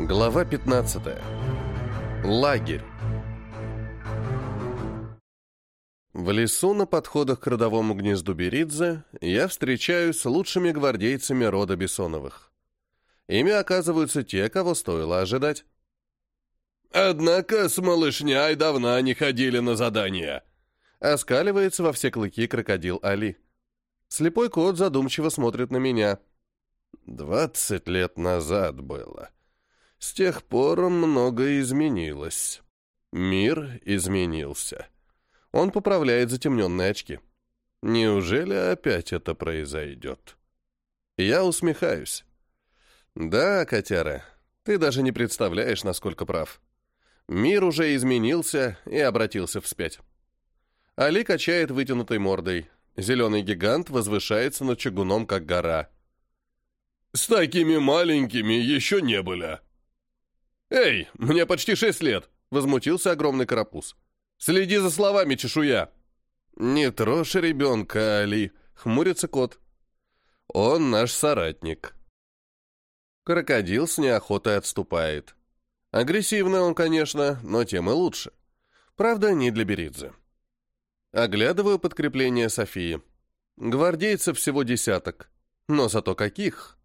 Глава 15. Лагерь. В лесу на подходах к родовому гнезду Беридзе я встречаюсь с лучшими гвардейцами рода Бессоновых. Ими оказываются те, кого стоило ожидать. «Однако с малышней давно не ходили на задания», — оскаливается во все клыки крокодил Али. Слепой кот задумчиво смотрит на меня. «Двадцать лет назад было», с тех пор многое изменилось. Мир изменился. Он поправляет затемненные очки. Неужели опять это произойдет? Я усмехаюсь. Да, котяра, ты даже не представляешь, насколько прав. Мир уже изменился и обратился вспять. Али качает вытянутой мордой. Зеленый гигант возвышается над чугуном, как гора. «С такими маленькими еще не были», «Эй, мне почти шесть лет!» — возмутился огромный карапуз. «Следи за словами, чешуя!» «Не трожь ребенка, Али!» — хмурится кот. «Он наш соратник». Крокодил с неохотой отступает. Агрессивный он, конечно, но тем и лучше. Правда, не для Беридзе. Оглядываю подкрепление Софии. Гвардейцев всего десяток. Но зато каких!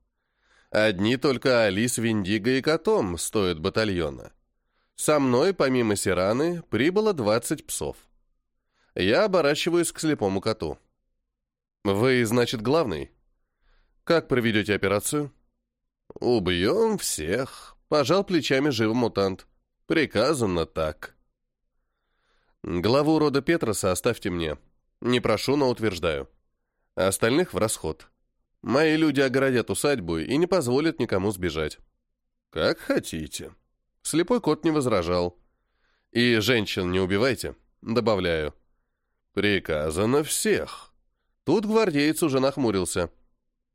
Одни только Алис, Виндиго и Котом стоят батальона. Со мной, помимо Сираны, прибыло 20 псов. Я оборачиваюсь к слепому коту. «Вы, значит, главный? Как проведете операцию?» «Убьем всех», — пожал плечами живый мутант. «Приказано так». Главу рода Петроса оставьте мне. Не прошу, но утверждаю. Остальных в расход. Мои люди огородят усадьбу и не позволят никому сбежать. Как хотите. Слепой кот не возражал. И женщин не убивайте, добавляю. Приказано всех. Тут гвардеец уже нахмурился.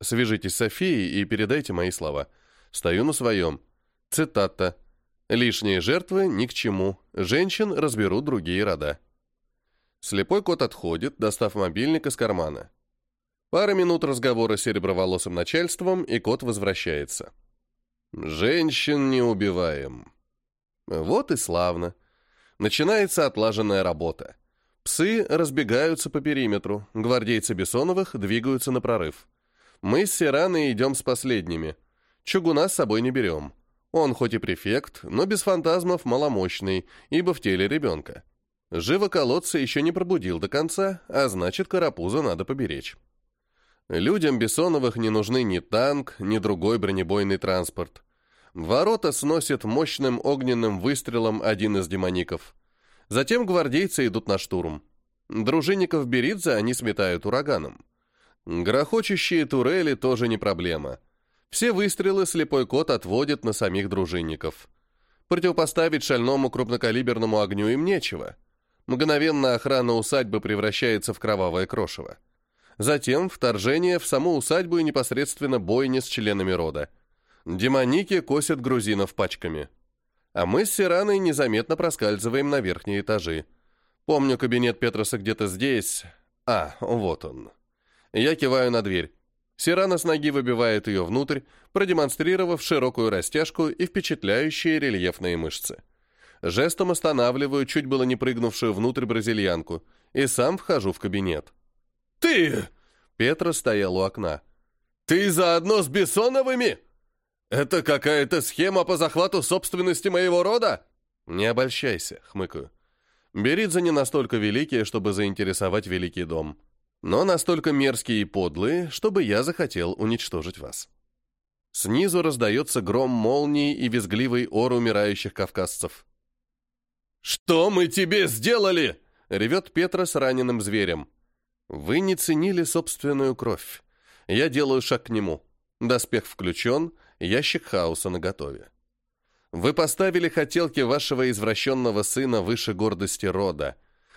Свяжитесь с Софией и передайте мои слова. Стою на своем. Цитата. Лишние жертвы ни к чему. Женщин разберут другие рода. Слепой кот отходит, достав мобильник из кармана. Пара минут разговора с сереброволосым начальством, и кот возвращается. «Женщин не убиваем». Вот и славно. Начинается отлаженная работа. Псы разбегаются по периметру, гвардейцы Бессоновых двигаются на прорыв. Мы с Сираной идем с последними. Чугуна с собой не берем. Он хоть и префект, но без фантазмов маломощный, ибо в теле ребенка. Живо колодца еще не пробудил до конца, а значит, карапуза надо поберечь. Людям Бессоновых не нужны ни танк, ни другой бронебойный транспорт. Ворота сносит мощным огненным выстрелом один из демоников. Затем гвардейцы идут на штурм. Дружинников Беридзе они сметают ураганом. Грохочущие турели тоже не проблема. Все выстрелы слепой кот отводит на самих дружинников. Противопоставить шальному крупнокалиберному огню им нечего. Мгновенно охрана усадьбы превращается в кровавое крошево. Затем вторжение в саму усадьбу и непосредственно бойни с членами рода. Демоники косят грузинов пачками. А мы с Сираной незаметно проскальзываем на верхние этажи. Помню, кабинет Петроса где-то здесь. А, вот он. Я киваю на дверь. Сирана с ноги выбивает ее внутрь, продемонстрировав широкую растяжку и впечатляющие рельефные мышцы. Жестом останавливаю чуть было не прыгнувшую внутрь бразильянку и сам вхожу в кабинет. «Ты!» Петра стоял у окна. «Ты заодно с Бессоновыми? Это какая-то схема по захвату собственности моего рода?» «Не обольщайся», — хмыкаю. Беридзе не настолько великие, чтобы заинтересовать Великий дом, но настолько мерзкие и подлые, чтобы я захотел уничтожить вас». Снизу раздается гром молнии и визгливый ор умирающих кавказцев. «Что мы тебе сделали?» — ревет Петра с раненым зверем. Вы не ценили собственную кровь. Я делаю шаг к нему. Доспех включен, ящик хаоса наготове. Вы поставили хотелки вашего извращенного сына выше гордости рода.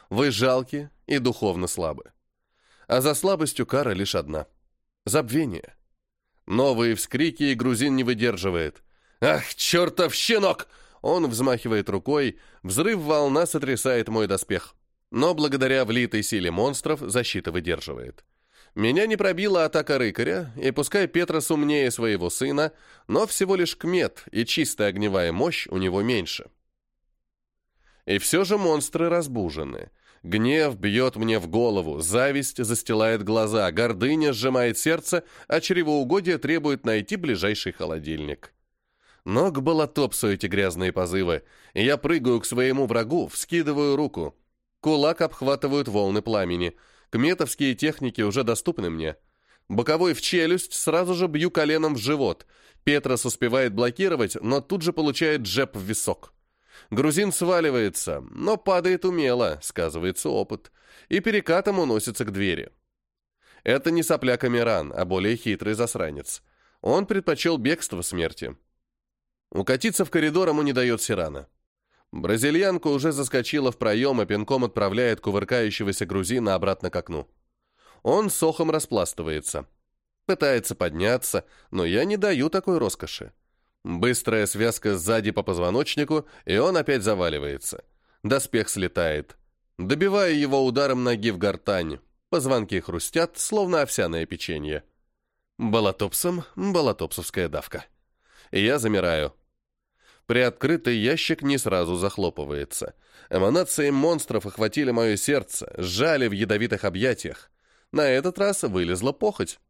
Вы жалки и духовно слабы. А за слабостью кара лишь одна — забвение. Новые вскрики, и грузин не выдерживает. «Ах, чертов щенок!» Он взмахивает рукой, взрыв волна сотрясает мой доспех но благодаря влитой силе монстров защита выдерживает. Меня не пробила атака рыкаря, и пускай Петрос умнее своего сына, но всего лишь кмет, и чистая огневая мощь у него меньше. И все же монстры разбужены. Гнев бьет мне в голову, зависть застилает глаза, гордыня сжимает сердце, а чревоугодие требует найти ближайший холодильник. Но к болотопсу эти грязные позывы, и я прыгаю к своему врагу, вскидываю руку. Кулак обхватывают волны пламени. Кметовские техники уже доступны мне. Боковой в челюсть, сразу же бью коленом в живот. Петрос успевает блокировать, но тут же получает джеб в висок. Грузин сваливается, но падает умело, сказывается опыт, и перекатом уносится к двери. Это не сопля Камеран, а более хитрый засранец. Он предпочел бегство смерти. Укатиться в коридор ему не дает Сирана. Бразильянка уже заскочила в проем и пинком отправляет кувыркающегося грузина обратно к окну. Он сохом распластывается. Пытается подняться, но я не даю такой роскоши. Быстрая связка сзади по позвоночнику, и он опять заваливается. Доспех слетает. Добиваю его ударом ноги в гортань. Позвонки хрустят, словно овсяное печенье. Болотопсом болотопсовская давка. Я замираю. Приоткрытый ящик не сразу захлопывается. Эманации монстров охватили мое сердце, сжали в ядовитых объятиях. На этот раз вылезла похоть.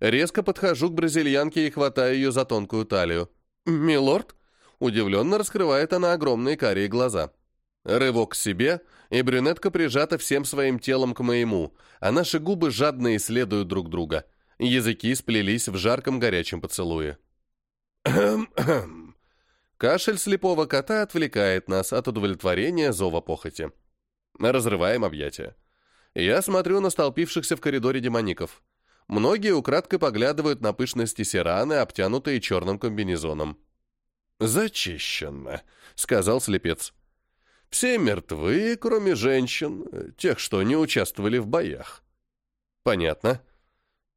Резко подхожу к бразильянке и хватаю ее за тонкую талию. «Милорд?» Удивленно раскрывает она огромные карие глаза. Рывок к себе, и брюнетка прижата всем своим телом к моему, а наши губы жадно исследуют друг друга. Языки сплелись в жарком горячем поцелуе. Кашель слепого кота отвлекает нас от удовлетворения зова похоти. Разрываем объятия. Я смотрю на столпившихся в коридоре демоников. Многие украдкой поглядывают на пышности сираны, обтянутые черным комбинезоном. «Зачищенно», — сказал слепец. «Все мертвы, кроме женщин, тех, что не участвовали в боях». «Понятно.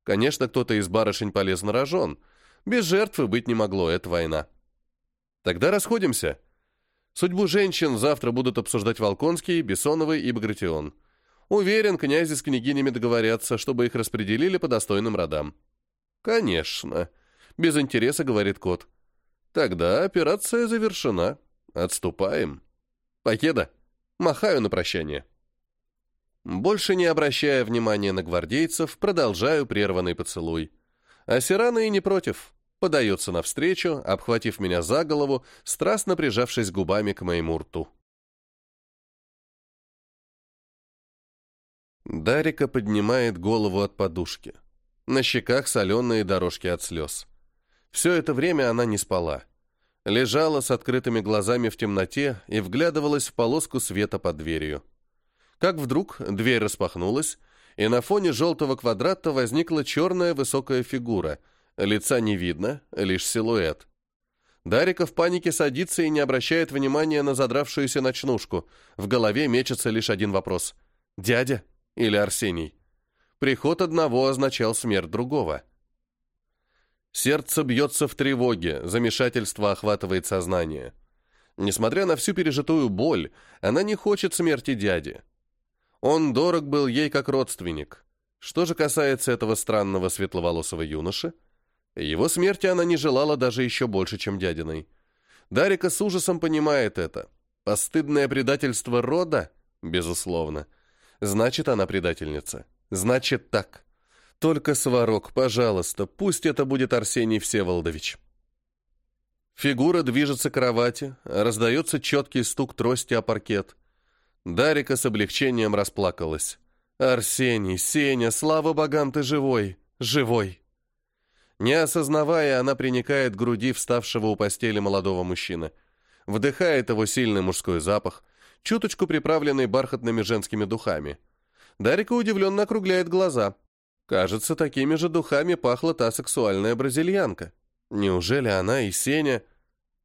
Конечно, кто-то из барышень полез на рожон. Без жертвы быть не могло, это война». «Тогда расходимся. Судьбу женщин завтра будут обсуждать Волконский, Бессоновый и Багратион». Уверен, князи с княгинями договорятся, чтобы их распределили по достойным родам. Конечно. Без интереса, говорит кот. Тогда операция завершена. Отступаем. Покеда. Махаю на прощание. Больше не обращая внимания на гвардейцев, продолжаю прерванный поцелуй. А Сирана и не против. Подается навстречу, обхватив меня за голову, страстно прижавшись губами к моему рту. Дарика поднимает голову от подушки. На щеках соленые дорожки от слез. Все это время она не спала. Лежала с открытыми глазами в темноте и вглядывалась в полоску света под дверью. Как вдруг дверь распахнулась, и на фоне желтого квадрата возникла черная высокая фигура. Лица не видно, лишь силуэт. Дарика в панике садится и не обращает внимания на задравшуюся ночнушку. В голове мечется лишь один вопрос. «Дядя?» или Арсений. Приход одного означал смерть другого. Сердце бьется в тревоге, замешательство охватывает сознание. Несмотря на всю пережитую боль, она не хочет смерти дяди. Он дорог был ей как родственник. Что же касается этого странного светловолосого юноши, его смерти она не желала даже еще больше, чем дядиной. Дарика с ужасом понимает это. Постыдное предательство рода? Безусловно. Значит, она предательница. Значит, так. Только сварок, пожалуйста, пусть это будет Арсений Всеволодович. Фигура движется к кровати, раздается четкий стук трости о паркет. Дарика с облегчением расплакалась. «Арсений, Сеня, слава богам, ты живой! Живой!» Не осознавая, она приникает к груди вставшего у постели молодого мужчины. Вдыхает его сильный мужской запах, чуточку приправленный бархатными женскими духами. Дарика удивленно округляет глаза. Кажется, такими же духами пахла та сексуальная бразильянка. Неужели она и Сеня...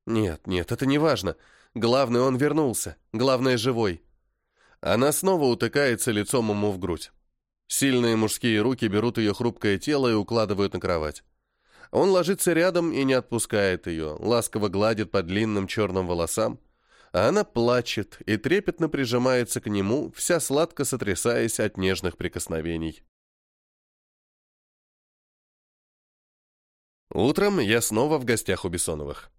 Нет, нет, это не важно. Главное, он вернулся. Главное, живой. Она снова утыкается лицом ему в грудь. Сильные мужские руки берут ее хрупкое тело и укладывают на кровать. Он ложится рядом и не отпускает ее, ласково гладит по длинным черным волосам, а она плачет и трепетно прижимается к нему, вся сладко сотрясаясь от нежных прикосновений. Утром я снова в гостях у Бессоновых.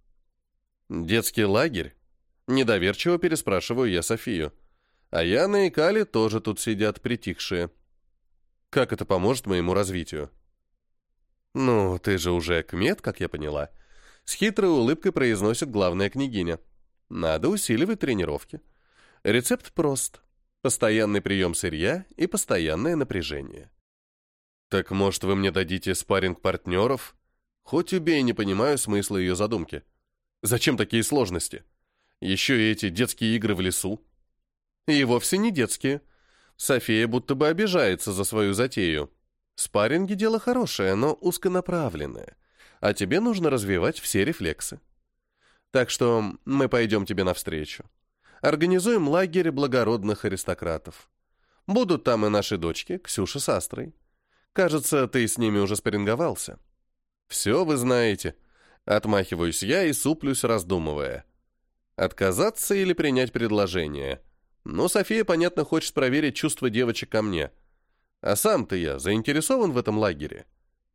«Детский лагерь?» Недоверчиво переспрашиваю я Софию. А Яна и Кали тоже тут сидят, притихшие. Как это поможет моему развитию? «Ну, ты же уже кмет, как я поняла». С хитрой улыбкой произносит главная княгиня. «Надо усиливать тренировки. Рецепт прост. Постоянный прием сырья и постоянное напряжение». «Так, может, вы мне дадите спарринг партнеров?» Хоть убей, не понимаю смысла ее задумки. Зачем такие сложности? Еще и эти детские игры в лесу. И вовсе не детские. София будто бы обижается за свою затею. Спарринги – дело хорошее, но узконаправленное. А тебе нужно развивать все рефлексы. Так что мы пойдем тебе навстречу. Организуем лагерь благородных аристократов. Будут там и наши дочки, Ксюша с Астрой. Кажется, ты с ними уже спарринговался. Все вы знаете. Отмахиваюсь я и суплюсь, раздумывая. Отказаться или принять предложение? Но София, понятно, хочет проверить чувства девочек ко мне. А сам-то я заинтересован в этом лагере.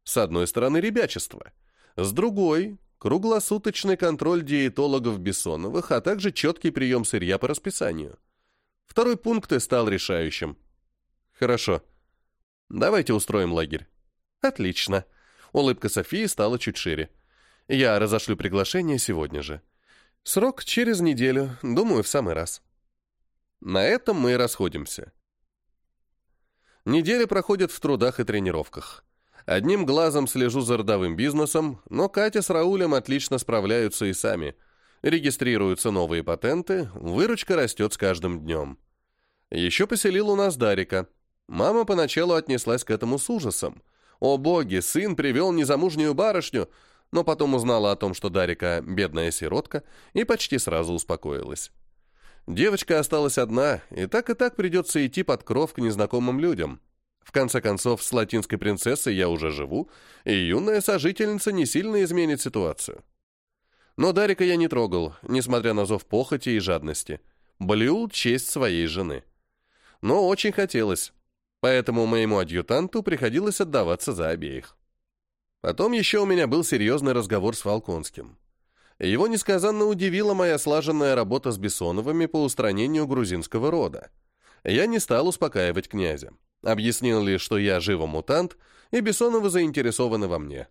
С одной стороны, ребячество. С другой — круглосуточный контроль диетологов Бессоновых, а также четкий прием сырья по расписанию. Второй пункт и стал решающим. Хорошо. Давайте устроим лагерь. Отлично. Улыбка Софии стала чуть шире. Я разошлю приглашение сегодня же. Срок через неделю, думаю, в самый раз. На этом мы и расходимся. Неделя проходит в трудах и тренировках. Одним глазом слежу за родовым бизнесом, но Катя с Раулем отлично справляются и сами. Регистрируются новые патенты, выручка растет с каждым днем. Еще поселил у нас Дарика. Мама поначалу отнеслась к этому с ужасом. О боги, сын привел незамужнюю барышню, но потом узнала о том, что Дарика — бедная сиротка, и почти сразу успокоилась. Девочка осталась одна, и так и так придется идти под кров к незнакомым людям. В конце концов, с латинской принцессой я уже живу, и юная сожительница не сильно изменит ситуацию. Но Дарика я не трогал, несмотря на зов похоти и жадности. Блюл честь своей жены. Но очень хотелось. Поэтому моему адъютанту приходилось отдаваться за обеих. Потом еще у меня был серьезный разговор с Волконским. Его несказанно удивила моя слаженная работа с Бессоновыми по устранению грузинского рода. Я не стал успокаивать князя. Объяснил лишь, что я живо-мутант, и Бессоновы заинтересованы во мне.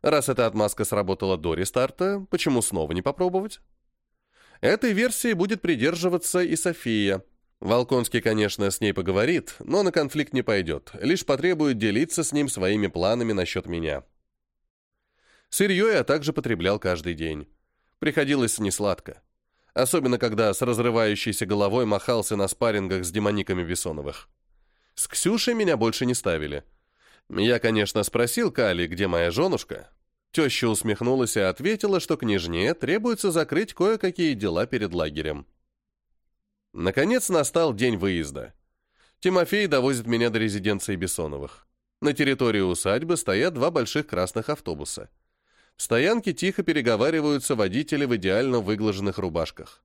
Раз эта отмазка сработала до рестарта, почему снова не попробовать? Этой версии будет придерживаться и София – Волконский, конечно, с ней поговорит, но на конфликт не пойдет, лишь потребует делиться с ним своими планами насчет меня. Сырье я также потреблял каждый день. Приходилось несладко. Особенно, когда с разрывающейся головой махался на спаррингах с демониками Бессоновых. С Ксюшей меня больше не ставили. Я, конечно, спросил Кали, где моя женушка. Теща усмехнулась и ответила, что княжне требуется закрыть кое-какие дела перед лагерем. Наконец настал день выезда. Тимофей довозит меня до резиденции Бессоновых. На территории усадьбы стоят два больших красных автобуса. В стоянке тихо переговариваются водители в идеально выглаженных рубашках.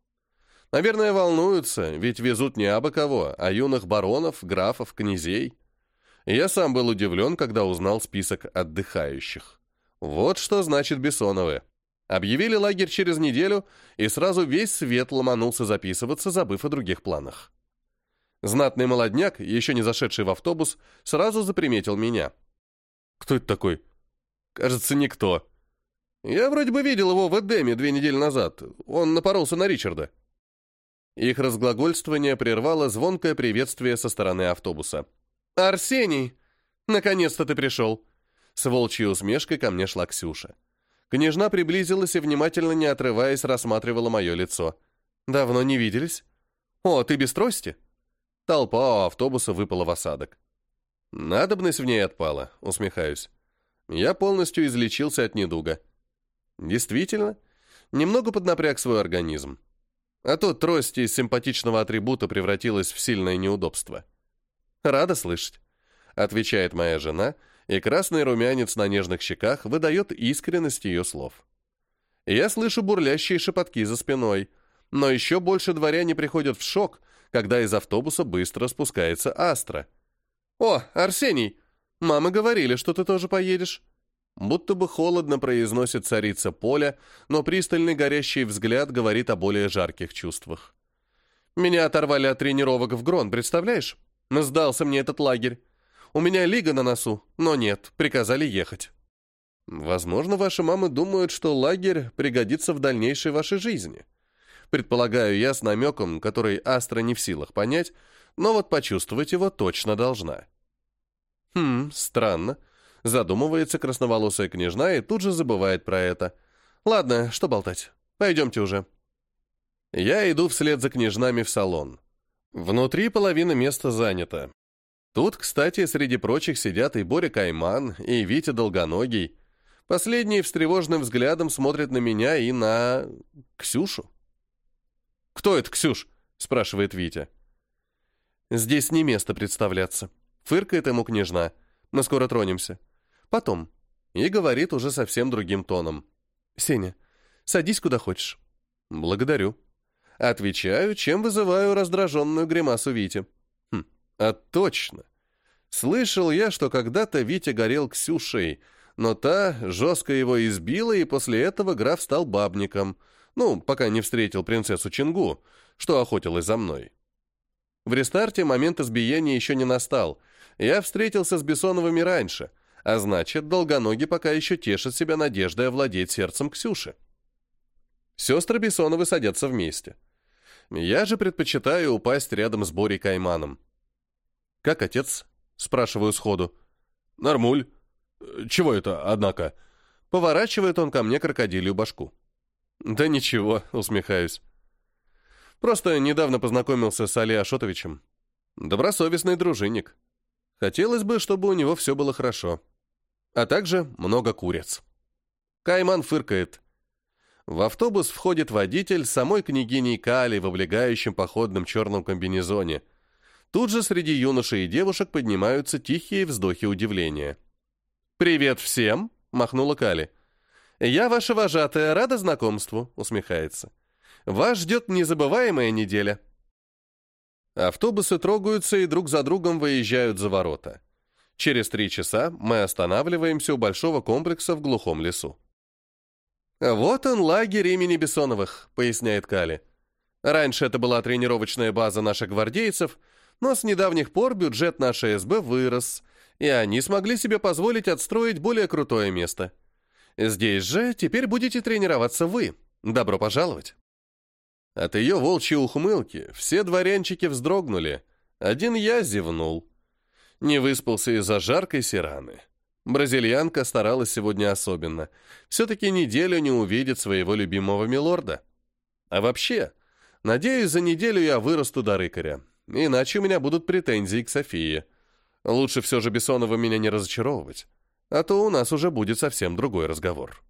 Наверное, волнуются, ведь везут не абы кого, а юных баронов, графов, князей. Я сам был удивлен, когда узнал список отдыхающих. Вот что значит Бессоновы. Объявили лагерь через неделю, и сразу весь свет ломанулся записываться, забыв о других планах. Знатный молодняк, еще не зашедший в автобус, сразу заприметил меня. «Кто это такой?» «Кажется, никто». «Я вроде бы видел его в Эдеме две недели назад. Он напоролся на Ричарда». Их разглагольствование прервало звонкое приветствие со стороны автобуса. «Арсений! Наконец-то ты пришел!» С волчьей усмешкой ко мне шла Ксюша. Княжна приблизилась и, внимательно не отрываясь, рассматривала мое лицо. «Давно не виделись? О, ты без трости?» Толпа у автобуса выпала в осадок. «Надобность в ней отпала», — усмехаюсь. Я полностью излечился от недуга. Действительно, немного поднапряг свой организм. А то трость из симпатичного атрибута превратилась в сильное неудобство. «Рада слышать», — отвечает моя жена, — и красный румянец на нежных щеках выдает искренность ее слов. Я слышу бурлящие шепотки за спиной, но еще больше дворяне приходят в шок, когда из автобуса быстро спускается Астра. «О, Арсений! Мама говорили, что ты тоже поедешь». Будто бы холодно произносит царица поля, но пристальный горящий взгляд говорит о более жарких чувствах. «Меня оторвали от тренировок в Грон, представляешь? Сдался мне этот лагерь. У меня лига на носу, но нет, приказали ехать». Возможно, ваши мамы думают, что лагерь пригодится в дальнейшей вашей жизни. Предполагаю я с намеком, который Астра не в силах понять, но вот почувствовать его точно должна. Хм, странно. Задумывается красноволосая княжна и тут же забывает про это. Ладно, что болтать. Пойдемте уже. Я иду вслед за княжнами в салон. Внутри половина места занята. Тут, кстати, среди прочих сидят и Боря Кайман, и Витя Долгоногий. Последний встревоженным взглядом смотрит на меня и на... Ксюшу. «Кто это, Ксюш?» — спрашивает Витя. «Здесь не место представляться». Фыркает ему княжна. «Мы скоро тронемся. Потом». И говорит уже совсем другим тоном. «Сеня, садись куда хочешь». «Благодарю». Отвечаю, чем вызываю раздраженную гримасу Вити. Хм, а точно. Слышал я, что когда-то Витя горел Ксюшей, но та жестко его избила, и после этого граф стал бабником — ну, пока не встретил принцессу Чингу, что охотилась за мной. В рестарте момент избиения еще не настал. Я встретился с Бессоновыми раньше, а значит, долгоноги пока еще тешат себя надеждой овладеть сердцем Ксюши. Сестры Бессоновы садятся вместе. Я же предпочитаю упасть рядом с Борей Кайманом. «Как отец?» — спрашиваю сходу. «Нормуль. Чего это, однако?» Поворачивает он ко мне крокодилью башку. «Да ничего», — усмехаюсь. «Просто недавно познакомился с Али Ашотовичем. Добросовестный дружинник. Хотелось бы, чтобы у него все было хорошо. А также много куриц». Кайман фыркает. В автобус входит водитель самой княгиней Кали в облегающем походном черном комбинезоне. Тут же среди юношей и девушек поднимаются тихие вздохи удивления. «Привет всем!» — махнула Кали. «Я ваша вожатая, рада знакомству», — усмехается. «Вас ждет незабываемая неделя». Автобусы трогаются и друг за другом выезжают за ворота. Через три часа мы останавливаемся у большого комплекса в глухом лесу. «Вот он, лагерь имени Бессоновых», — поясняет Кали. «Раньше это была тренировочная база наших гвардейцев, но с недавних пор бюджет нашей СБ вырос, и они смогли себе позволить отстроить более крутое место. Здесь же теперь будете тренироваться вы. Добро пожаловать!» От ее волчьей ухмылки все дворянчики вздрогнули. Один я зевнул. Не выспался из-за жаркой сираны. Бразильянка старалась сегодня особенно. Все-таки неделю не увидит своего любимого милорда. А вообще, надеюсь, за неделю я вырасту до рыкаря. Иначе у меня будут претензии к Софии. Лучше все же Бессонова меня не разочаровывать а то у нас уже будет совсем другой разговор.